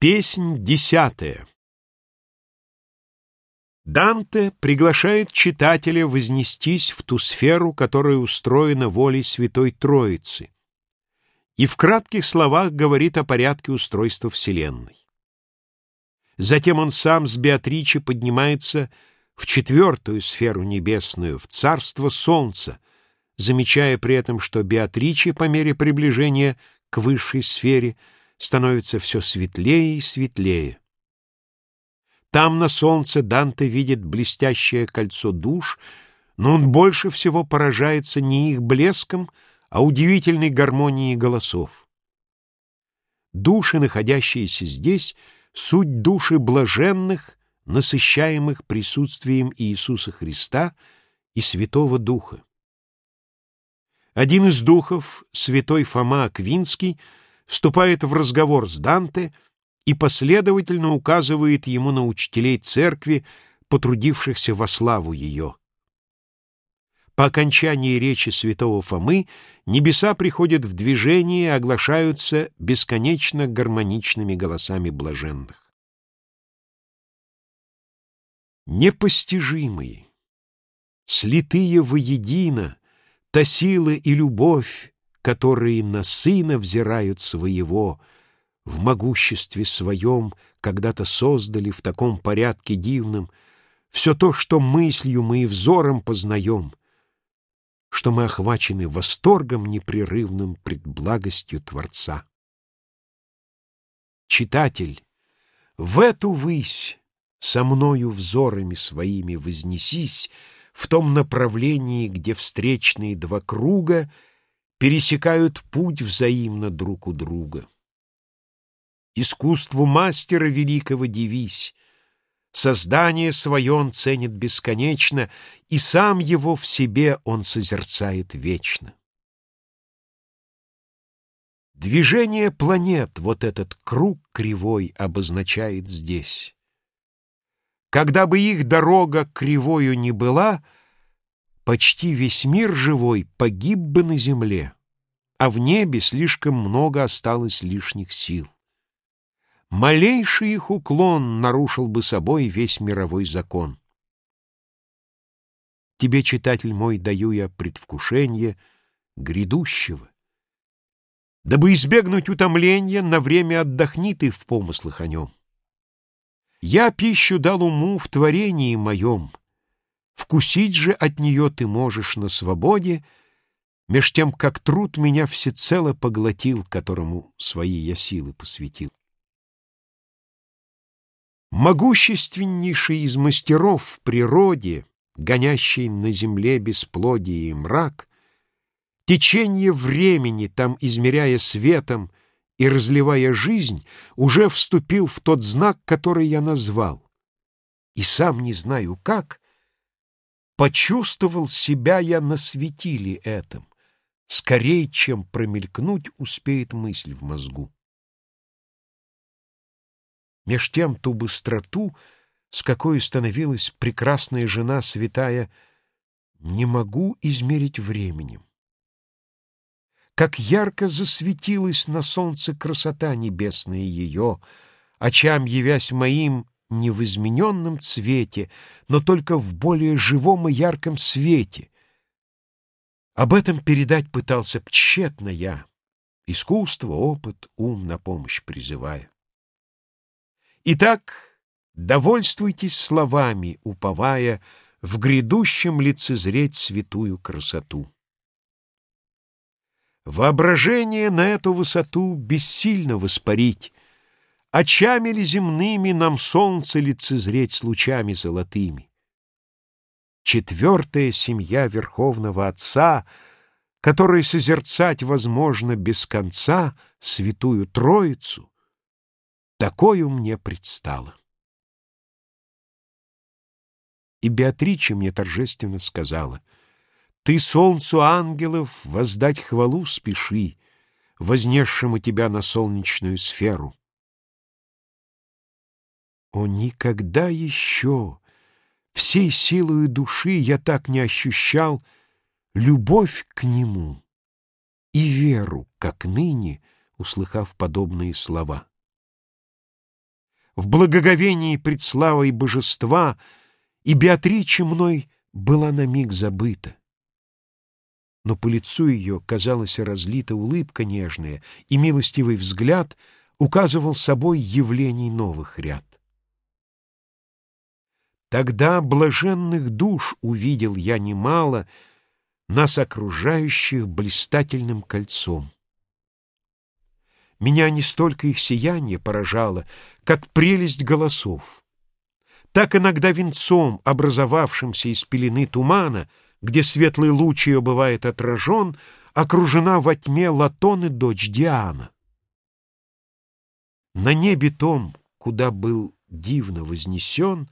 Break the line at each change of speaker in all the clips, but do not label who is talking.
Песнь десятая Данте приглашает читателя вознестись в ту сферу, которая устроена волей Святой Троицы, и в кратких словах говорит о порядке устройства Вселенной. Затем он сам с Беатриче поднимается в четвертую сферу небесную, в царство Солнца, замечая при этом, что Беатриче по мере приближения к высшей сфере – становится все светлее и светлее. Там на солнце Данте видит блестящее кольцо душ, но он больше всего поражается не их блеском, а удивительной гармонией голосов. Души, находящиеся здесь, суть души блаженных, насыщаемых присутствием Иисуса Христа и Святого Духа. Один из духов, святой Фома Аквинский, вступает в разговор с Данте и последовательно указывает ему на учителей церкви, потрудившихся во славу ее. По окончании речи святого Фомы небеса приходят в движение и оглашаются бесконечно гармоничными голосами блаженных. Непостижимые, слитые воедино, та сила и любовь, которые на сына взирают своего, в могуществе своем когда-то создали в таком порядке дивном все то, что мыслью мы и взором познаем, что мы охвачены восторгом непрерывным пред благостью Творца. Читатель, в эту высь со мною взорами своими вознесись в том направлении, где встречные два круга — пересекают путь взаимно друг у друга. Искусству мастера великого дивись, создание свое он ценит бесконечно, и сам его в себе он созерцает вечно. Движение планет вот этот круг кривой обозначает здесь. Когда бы их дорога кривою не была — почти весь мир живой погиб бы на земле, а в небе слишком много осталось лишних сил. Малейший их уклон нарушил бы собой весь мировой закон. Тебе, читатель мой, даю я предвкушение грядущего. Дабы избегнуть утомления, на время отдохни ты в помыслах о нем. Я пищу дал уму в творении моем, Вкусить же от нее ты можешь на свободе, Меж тем, как труд меня всецело поглотил, Которому свои я силы посвятил. Могущественнейший из мастеров в природе, Гонящий на земле бесплодие и мрак, Течение времени, там измеряя светом И разливая жизнь, Уже вступил в тот знак, который я назвал. И сам не знаю как, Почувствовал себя я на светиле этом. Скорей, чем промелькнуть, успеет мысль в мозгу. Меж тем ту быстроту, с какой становилась прекрасная жена святая, не могу измерить временем. Как ярко засветилась на солнце красота небесная ее, очам явясь моим, не в измененном цвете, но только в более живом и ярком свете. Об этом передать пытался тщетно я, искусство, опыт, ум на помощь призывая. Итак, довольствуйтесь словами, уповая в грядущем лицезреть святую красоту. Воображение на эту высоту бессильно воспарить, Очами ли земными нам солнце лицезреть с лучами золотыми? Четвертая семья Верховного Отца, которой созерцать возможно без конца Святую Троицу, такою мне предстало. И Беатрича мне торжественно сказала, «Ты солнцу ангелов воздать хвалу спеши, вознесшему тебя на солнечную сферу». О, никогда еще всей силою души я так не ощущал любовь к нему и веру, как ныне, услыхав подобные слова. в благоговении пред славой божества, и Беатриче мной была на миг забыта. Но по лицу ее, казалось, разлита улыбка нежная, и милостивый взгляд указывал собой явлений новых ряд. Тогда блаженных душ увидел я немало, нас окружающих блистательным кольцом. Меня не столько их сияние поражало, как прелесть голосов. Так иногда венцом, образовавшимся из пелены тумана, где светлый луч ее бывает отражен, окружена во тьме Латон и дочь Диана. На небе том, куда был дивно вознесен,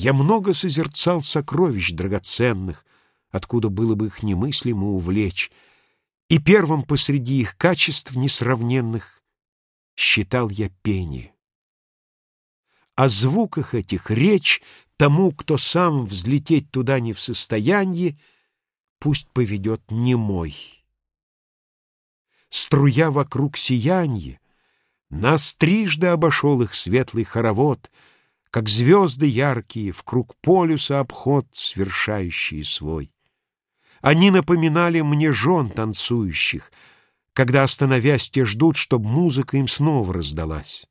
я много созерцал сокровищ драгоценных, откуда было бы их немыслимо увлечь, и первым посреди их качеств несравненных считал я пение. О звуках этих речь тому, кто сам взлететь туда не в состоянии, пусть поведет немой. Струя вокруг сиянье, нас трижды обошел их светлый хоровод, как звезды яркие в круг полюса обход, свершающие свой. Они напоминали мне жен танцующих, когда, остановясь, те ждут, чтоб музыка им снова раздалась.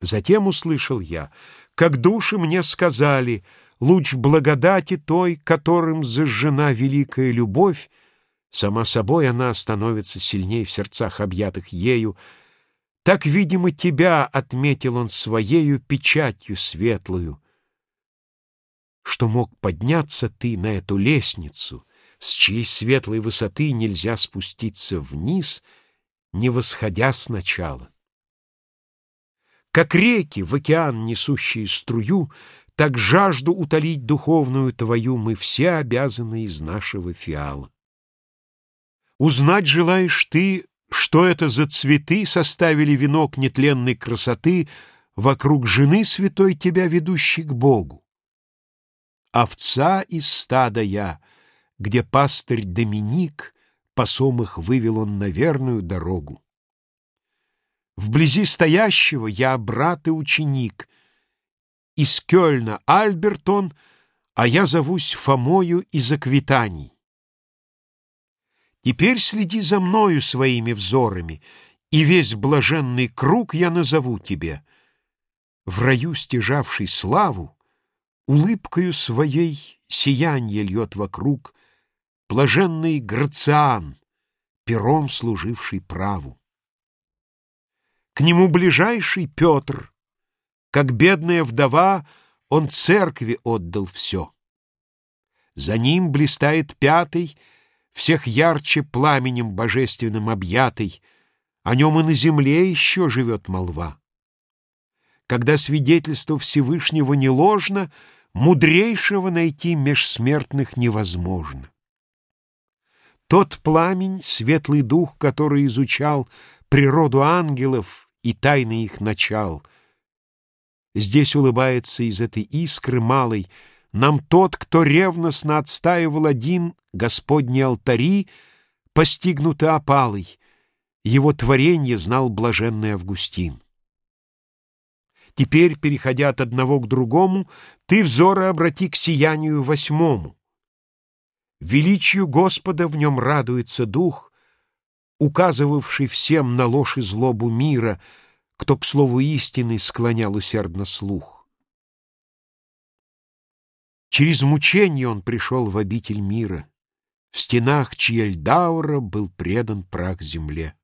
Затем услышал я, как души мне сказали, луч благодати той, которым зажжена великая любовь, сама собой она становится сильней в сердцах объятых ею, так, видимо, тебя отметил он своею печатью светлую, что мог подняться ты на эту лестницу, с чьей светлой высоты нельзя спуститься вниз, не восходя сначала. Как реки в океан, несущие струю, так жажду утолить духовную твою мы все обязаны из нашего фиала. Узнать желаешь ты, что это за цветы составили венок нетленной красоты вокруг жены святой тебя, ведущей к Богу? овца из стада я, где пастырь Доминик, посом их вывел он на верную дорогу. Вблизи стоящего я брат и ученик, из Кёльна Альбертон, а я зовусь Фомою из Аквитаний. Теперь следи за мною своими взорами, и весь блаженный круг я назову тебе. В раю стяжавший славу, Улыбкою своей сиянье льет вокруг Блаженный Грациан, пером служивший праву. К нему ближайший Петр, как бедная вдова, он церкви отдал все. За ним блистает пятый, всех ярче пламенем божественным объятый, о нем и на земле еще живет молва. Когда свидетельство Всевышнего не ложно, мудрейшего найти меж смертных невозможно. Тот пламень, светлый дух, который изучал природу ангелов и тайны их начал, здесь улыбается из этой искры малой нам тот, кто ревностно отстаивал один Господни алтари, постигнутый опалой, его творенье знал блаженный Августин. Теперь, переходя от одного к другому, ты взоры обрати к сиянию восьмому. Величию Господа в нем радуется дух, указывавший всем на ложь и злобу мира, кто к слову истины склонял усердно слух. Через мучение он пришел в обитель мира, в стенах Чьельдаура был предан прах земле.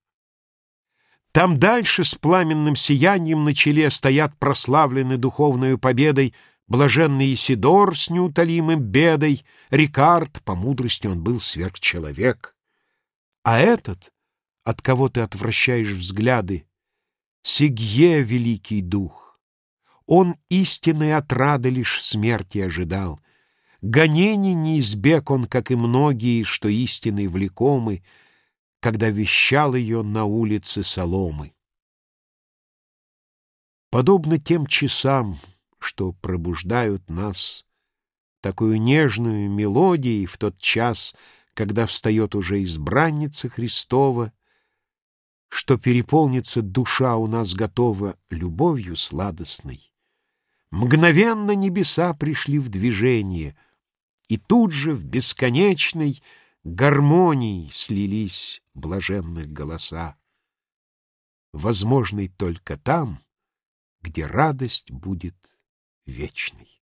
Там дальше с пламенным сиянием на челе стоят прославлены духовную победой блаженный Исидор с неутолимым бедой, Рикард, по мудрости он был сверхчеловек. А этот, от кого ты отвращаешь взгляды, Сигье, великий дух, он истинной отрады лишь смерти ожидал. Гонений не избег он, как и многие, что истиной влекомы, когда вещал ее на улице Соломы. Подобно тем часам, что пробуждают нас такую нежную мелодией в тот час, когда встает уже избранница Христова, что переполнится душа у нас готова любовью сладостной, мгновенно небеса пришли в движение, и тут же в бесконечной гармонии слились блаженных голоса, возможной только там, где радость будет вечной.